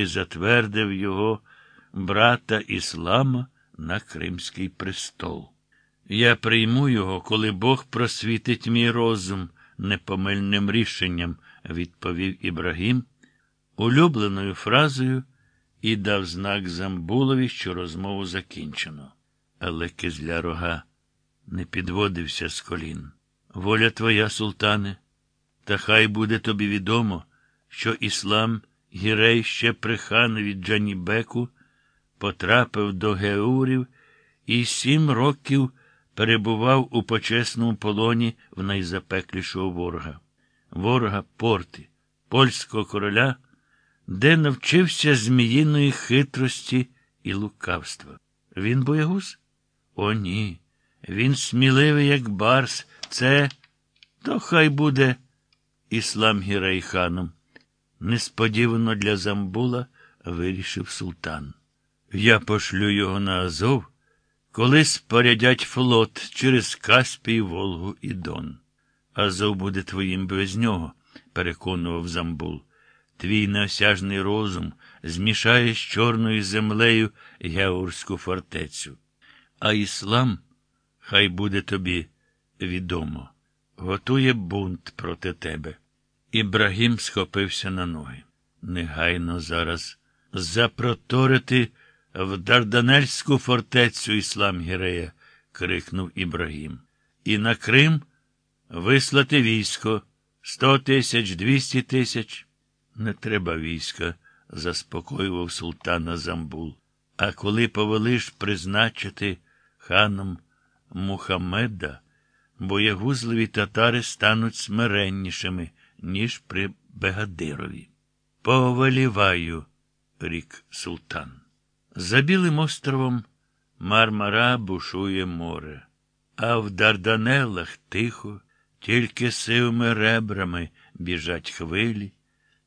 і затвердив його брата Іслама на Кримський престол. Я прийму його, коли Бог просвітить мій розум непомильним рішенням, відповів Ібрагім, улюбленою фразою і дав знак Замбулові, що розмову закінчено. Але кизля рога не підводився з колін. Воля твоя, султане, та хай буде тобі відомо, що іслам Гірей ще при ханові Джанібеку потрапив до Геурів і сім років перебував у почесному полоні в найзапеклішого ворога, ворога порти, польського короля, де навчився зміїної хитрості і лукавства. Він боягуз? О, ні. Він сміливий, як барс. Це то хай буде іслам Гірейханом. Несподівано для Замбула вирішив султан. Я пошлю його на Азов, коли спорядять флот через Каспій, Волгу і Дон. Азов буде твоїм без нього, переконував Замбул. Твій неосяжний розум змішає з чорною землею Георську фортецю. А іслам, хай буде тобі відомо, готує бунт проти тебе. Ібрагім схопився на ноги. Негайно зараз запроторити в Дарданельську фортецю іслам Гірея, крикнув Ібрагім. І на Крим вислати військо сто тисяч, двісті тисяч. Не треба війська, заспокоював султана Замбул. А коли повелиш призначити ханом Мухаммеда, боягузливі татари стануть смиреннішими, ніж при Бегадирові. Повеліваю, рік султан. За білим островом Мармара бушує море, а в Дарданеллах тихо, тільки сивими ребрами біжать хвилі,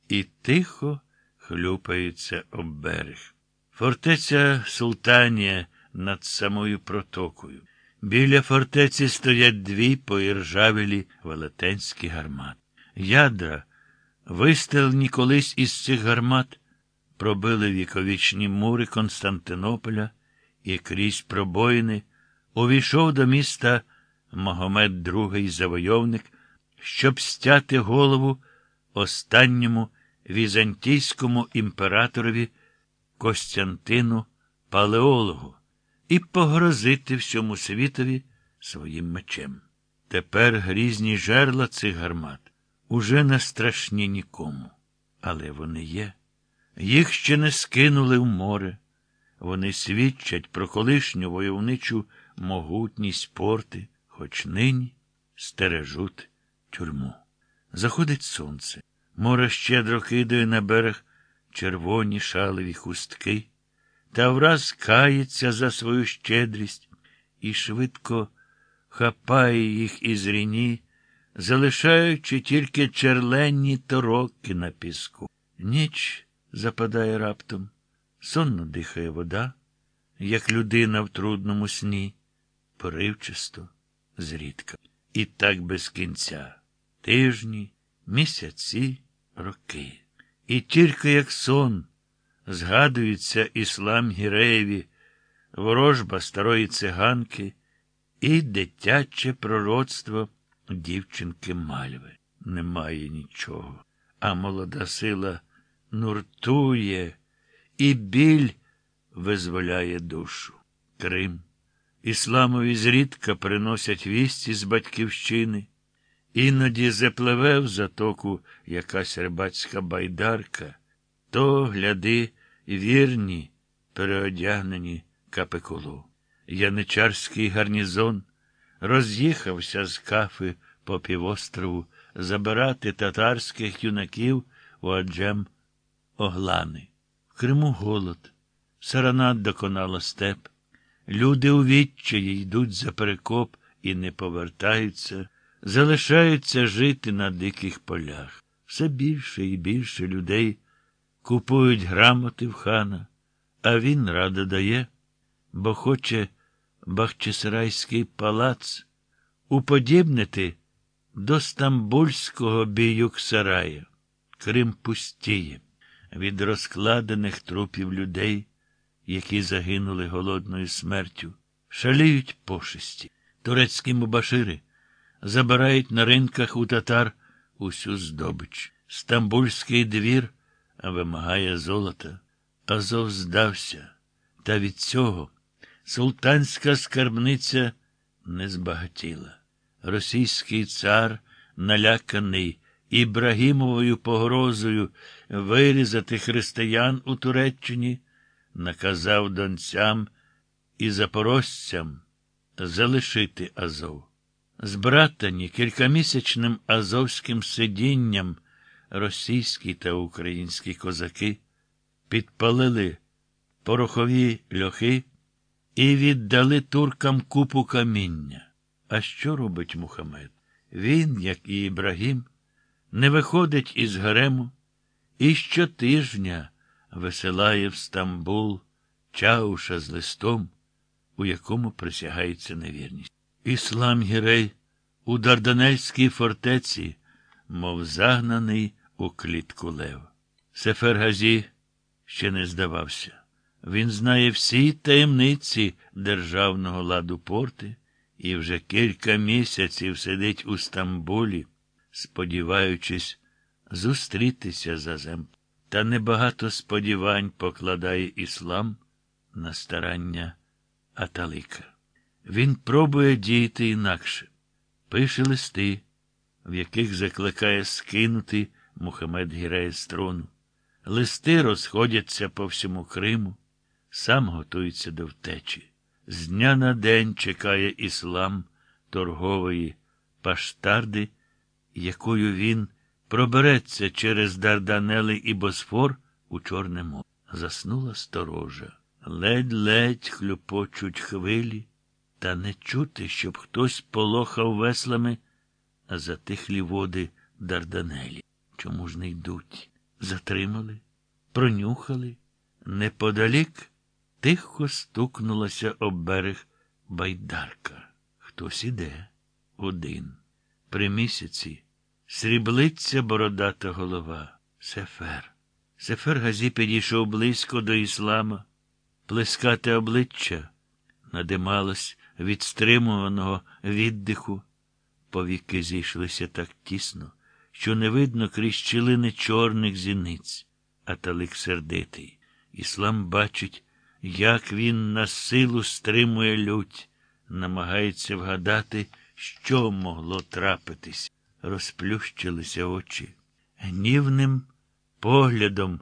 і тихо хлюпаються об берег. Фортеця Султанія над самою протокою. Біля фортеці стоять дві поіржавілі велетенські гармати. Ядра, вистрелені колись із цих гармат, пробили віковічні мури Константинополя і крізь пробоїни увійшов до міста Магомед II завойовник, щоб стяти голову останньому візантійському імператорові Костянтину Палеологу і погрозити всьому світові своїм мечем. Тепер грізні жерла цих гармат уже не страшні нікому, але вони є. Їх ще не скинули в море. Вони свідчать про колишню войовничу могутність порти, хоч нині стережуть тюрму. Заходить сонце. Море щедро кидає на берег червоні шалеві хустки, та враз кається за свою щедрість і швидко хапає їх із ріні, залишаючи тільки черленні тороки на піску. Ніч западає раптом, сонно дихає вода, як людина в трудному сні, поривчасто, зрідка. І так без кінця. Тижні, місяці, роки. І тільки як сон згадується іслам Гіреєві, ворожба старої циганки і дитяче пророцтво дівчинки Мальви. Немає нічого. А молода сила нуртує, і біль визволяє душу. Крим. Ісламові зрідка приносять вісті з батьківщини. Іноді запливе в затоку якась рибацька байдарка, то, гляди, вірні, переодягнені капикулу. Яничарський гарнізон роз'їхався з кафи по півострову забирати татарських юнаків у Аджем Оглани. В Криму голод. Сарана доконала степ. Люди у відчаї йдуть за перекоп і не повертаються, залишаються жити на диких полях. Все більше і більше людей купують грамоти в хана, а він радо дає, бо хоче Бахчисарайський палац уподібнити до Стамбульського біюксарая. Крим пустіє. від розкладених трупів людей, які загинули голодною смертю, шаліють пошесті. Турецькі мубашири забирають на ринках у татар усю здобич. Стамбульський двір вимагає золота. Азов здався, та від цього султанська скарбниця не збагатіла. Російський цар, наляканий Ібрагімовою погрозою вирізати християн у Туреччині, наказав донцям і запорожцям залишити Азов. Збратані кількамісячним азовським сидінням російські та українські козаки підпалили порохові льохи і віддали туркам купу каміння. А що робить Мухаммед? Він, як і Ібрагім, не виходить із гарему і щотижня висилає в Стамбул чауша з листом, у якому присягається невірність. Іслам Гірей у Дарданельській фортеці, мов загнаний у клітку лев. Сефергазі ще не здавався. Він знає всі таємниці державного ладу порти і вже кілька місяців сидить у Стамбулі, сподіваючись зустрітися за зем. Та небагато сподівань покладає іслам на старання Аталика. Він пробує діяти інакше, пише листи, в яких закликає скинути Мухаммед Гірея з трону. Листи розходяться по всьому Криму, сам готується до втечі. З дня на день чекає іслам торгової паштарди, якою він пробереться через Дарданели і Босфор у Чорне море. Заснула сторожа. Ледь-ледь хлюпочуть хвилі, та не чути, щоб хтось полохав веслами, затихлі води Дарданелі. Чому ж не йдуть? Затримали, пронюхали. Неподалік тихо стукнулася об берег байдарка. Хтось іде один. При місяці сріблиться бородата голова. Сефер. Сефер Газі підійшов близько до іслама. Плескате обличчя надималось від стримуваного віддиху. Повіки зійшлися так тісно, що не видно крізь щілини чорних зіниць, а талик сердитий. Іслам бачить, як він на силу стримує лють, намагається вгадати, що могло трапитись. Розплющилися очі. Гнівним поглядом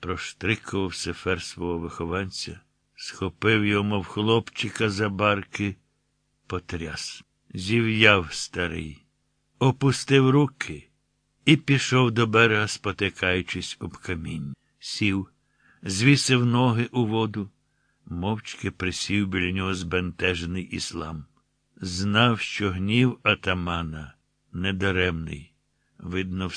проштрикував сефер свого вихованця, схопив його, мов хлопчика за барки, потряс. Зів'яв старий, опустив руки і пішов до берега, спотикаючись об камінь. Сів, звісив ноги у воду, мовчки присів біля нього збентежений іслам. Знав, що гнів атамана недаремний. Видно,